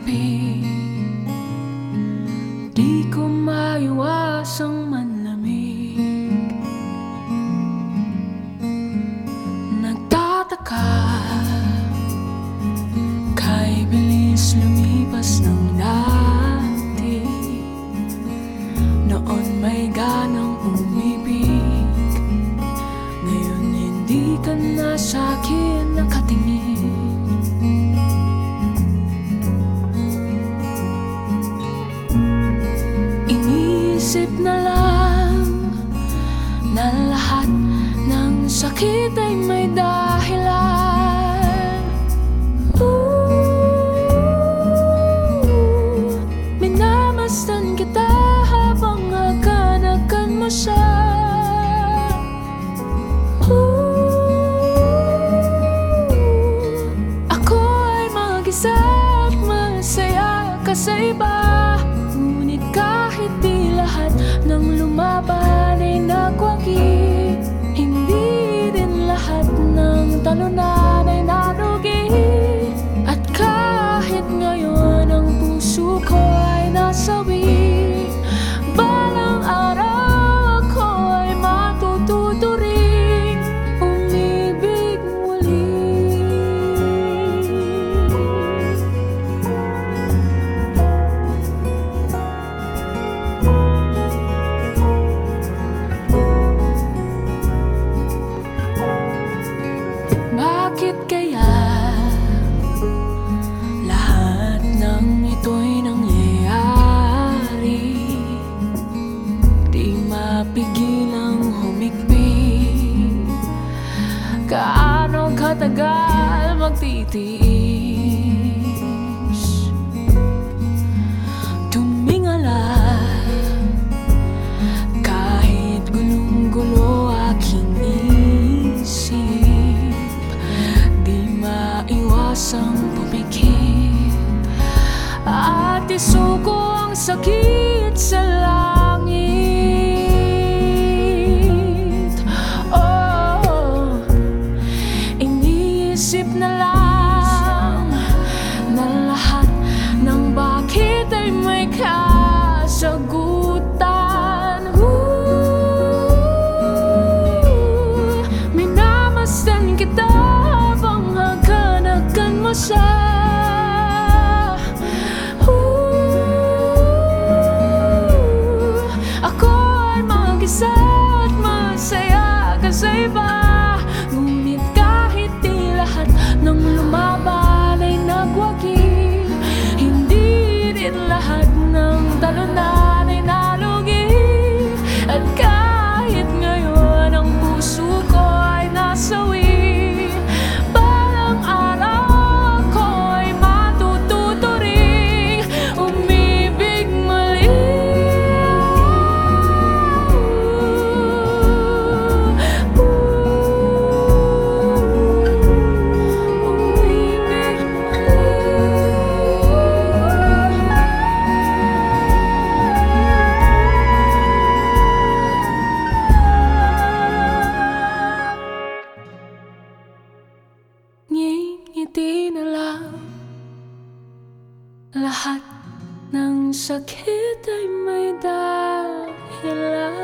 gabi Di ko maiwasang manlamig Nagtataka. Kay bilis lumipas ng dati. Noon may ganang umibig. Ngayon hindi ka na sa'kin nakatingin Iniisip na lang Na lahat ng sakit ay may dahilan Kaano katagal magtitiis? Tumingala kahit gulong-gulo aking isip Di maiwasang pumikit At isuko ang sakit sa langit ay may Na lang Lahat ng sakit ay may dahilan